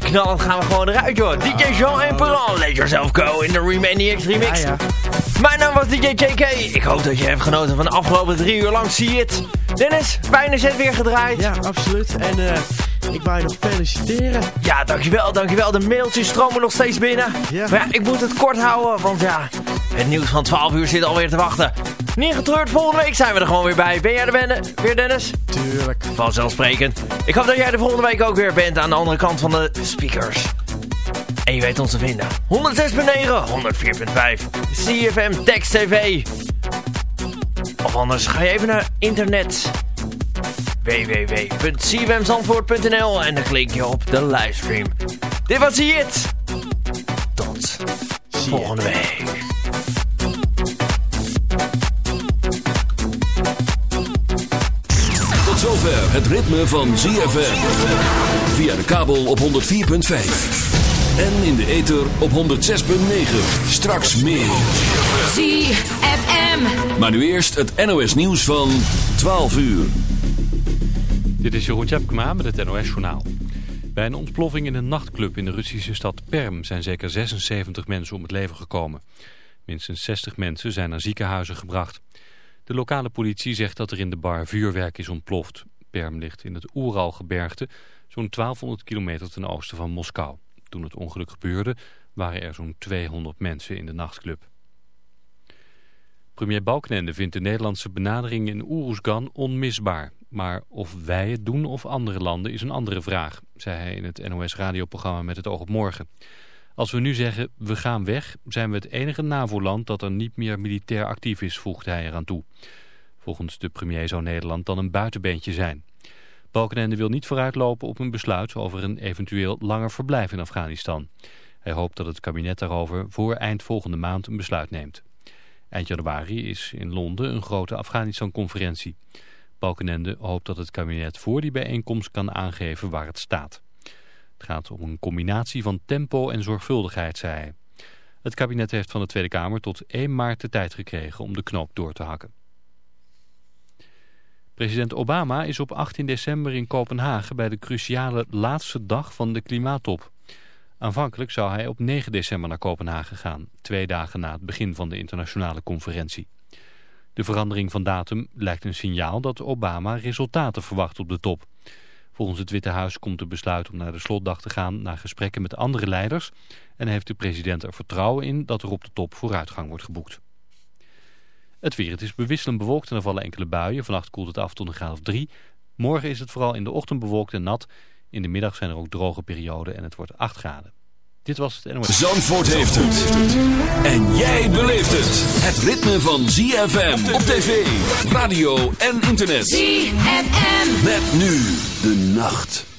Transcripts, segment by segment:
Nee, knallend gaan we gewoon eruit, joh. DJ Jean en Peran, let yourself go in de Remaniacs remix. Ja, ja. Mijn naam was DJ JK. Ik hoop dat je hebt genoten van de afgelopen drie uur lang See It. Dennis, fijne set weer gedraaid. Ja, absoluut. En eh, ik wou je nog feliciteren. Ja, dankjewel, dankjewel. De mailtjes stromen nog steeds binnen. Ja. Maar ja, ik moet het kort houden, want ja, het nieuws van 12 uur zit alweer te wachten. Niet getreurd, volgende week zijn we er gewoon weer bij. Ben jij er ben- weer, Dennis? Tuurlijk. Vanzelfsprekend. Ik hoop dat jij de volgende week ook weer bent aan de andere kant van de speakers. En je weet ons te vinden. 106.9, 104.5, CFM Text TV. Of anders ga je even naar internet. www.cfmzandvoort.nl en dan klik je op de livestream. Dit was het. Tot volgende week. Het ritme van ZFM. Via de kabel op 104.5. En in de ether op 106.9. Straks meer. ZFM. Maar nu eerst het NOS nieuws van 12 uur. Dit is Jeroen Tjepkema met het NOS Journaal. Bij een ontploffing in een nachtclub in de Russische stad Perm zijn zeker 76 mensen om het leven gekomen. Minstens 60 mensen zijn naar ziekenhuizen gebracht. De lokale politie zegt dat er in de bar vuurwerk is ontploft. Perm ligt in het Oeralgebergte, zo'n 1200 kilometer ten oosten van Moskou. Toen het ongeluk gebeurde waren er zo'n 200 mensen in de nachtclub. Premier Balkenende vindt de Nederlandse benadering in Oeroesgan onmisbaar. Maar of wij het doen of andere landen is een andere vraag, zei hij in het NOS-radioprogramma Met het oog op morgen. Als we nu zeggen, we gaan weg, zijn we het enige NAVO-land dat er niet meer militair actief is, voegde hij eraan toe. Volgens de premier zou Nederland dan een buitenbeentje zijn. Balkenende wil niet vooruitlopen op een besluit over een eventueel langer verblijf in Afghanistan. Hij hoopt dat het kabinet daarover voor eind volgende maand een besluit neemt. Eind januari is in Londen een grote Afghanistan-conferentie. Balkenende hoopt dat het kabinet voor die bijeenkomst kan aangeven waar het staat. Het gaat om een combinatie van tempo en zorgvuldigheid, zei hij. Het kabinet heeft van de Tweede Kamer tot 1 maart de tijd gekregen om de knoop door te hakken. President Obama is op 18 december in Kopenhagen bij de cruciale laatste dag van de klimaattop. Aanvankelijk zou hij op 9 december naar Kopenhagen gaan, twee dagen na het begin van de internationale conferentie. De verandering van datum lijkt een signaal dat Obama resultaten verwacht op de top. Volgens het Witte Huis komt het besluit om naar de slotdag te gaan naar gesprekken met andere leiders en heeft de president er vertrouwen in dat er op de top vooruitgang wordt geboekt. Het weer, het is bewisselend bewolkt en er vallen enkele buien. Vannacht koelt het af tot een graad of drie. Morgen is het vooral in de ochtend bewolkt en nat. In de middag zijn er ook droge perioden en het wordt 8 graden. Dit was het NOS. Zandvoort heeft het. En jij beleeft het. Het ritme van ZFM op tv, radio en internet. ZFM. Met nu de nacht.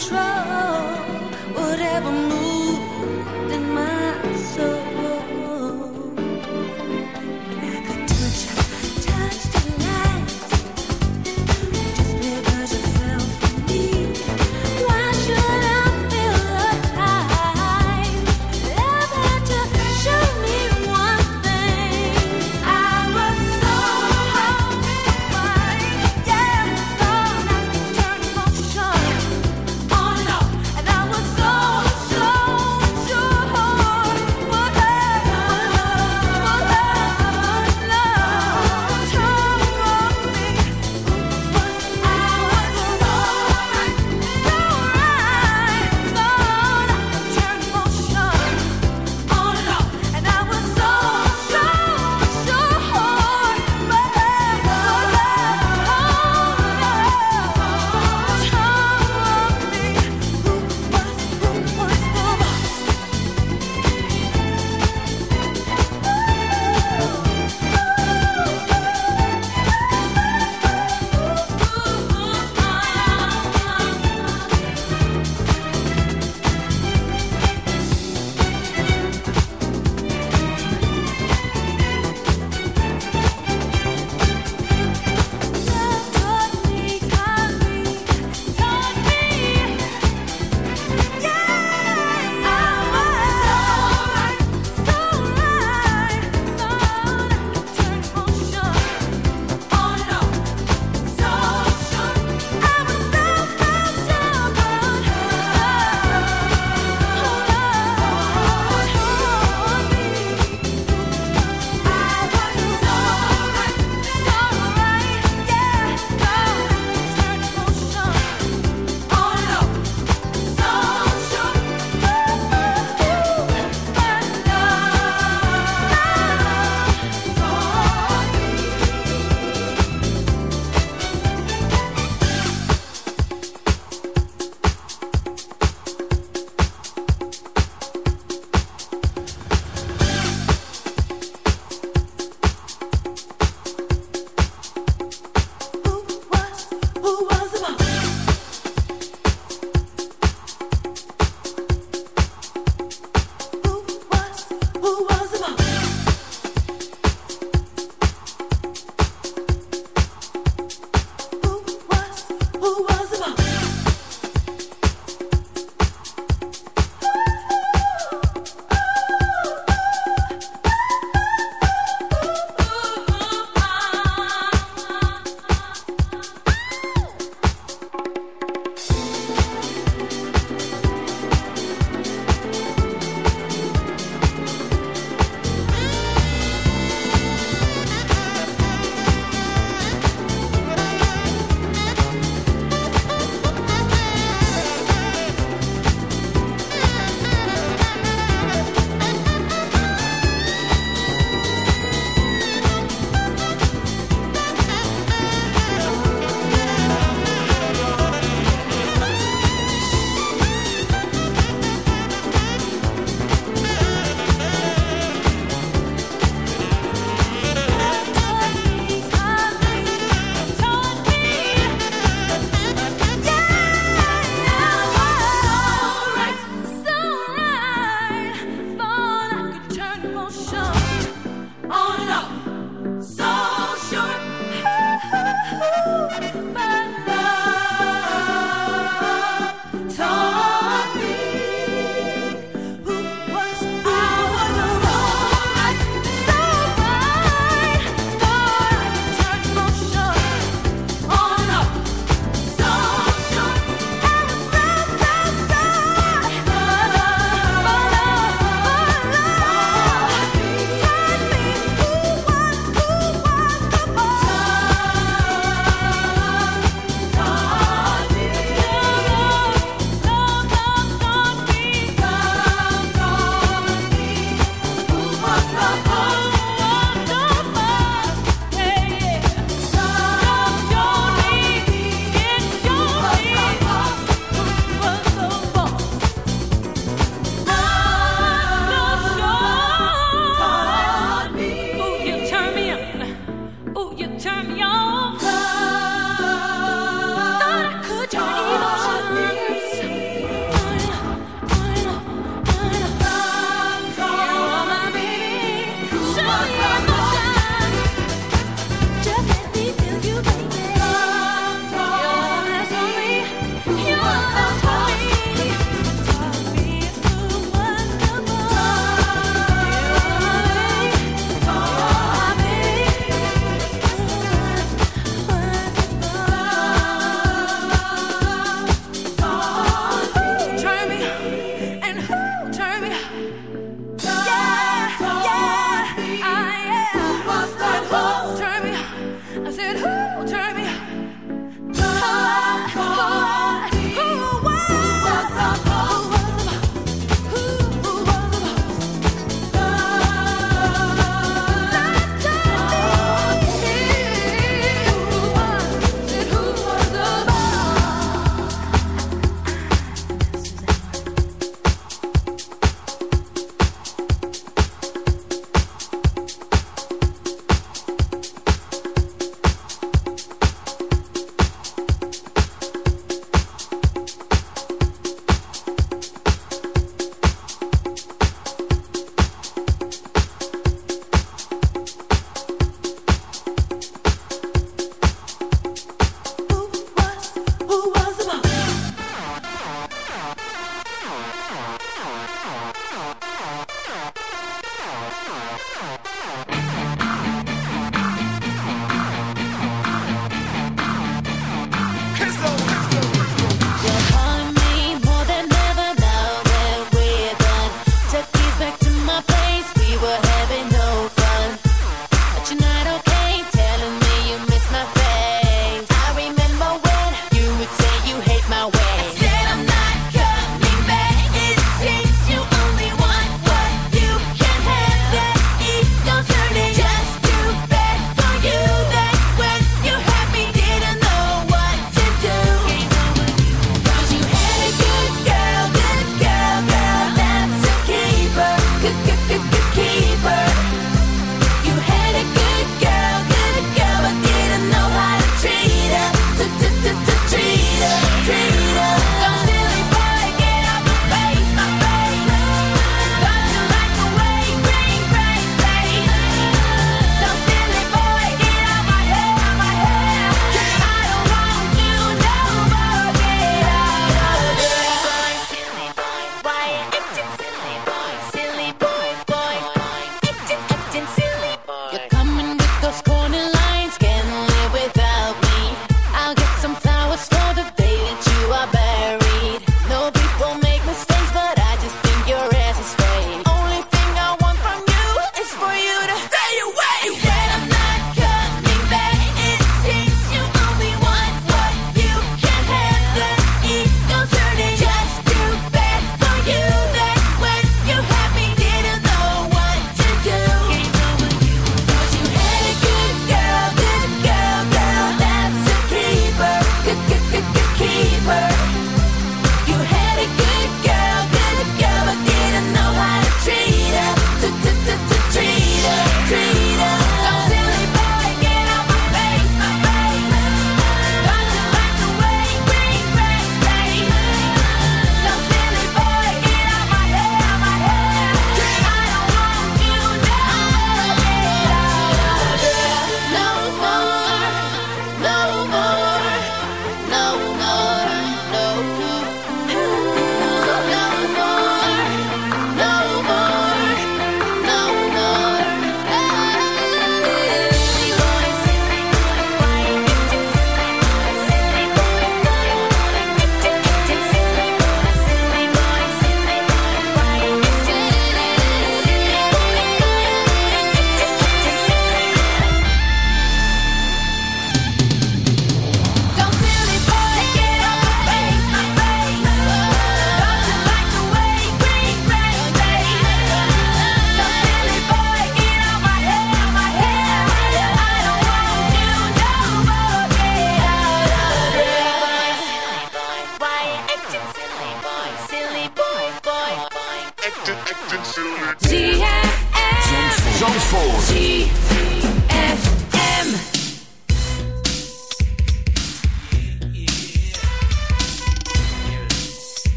control. Whatever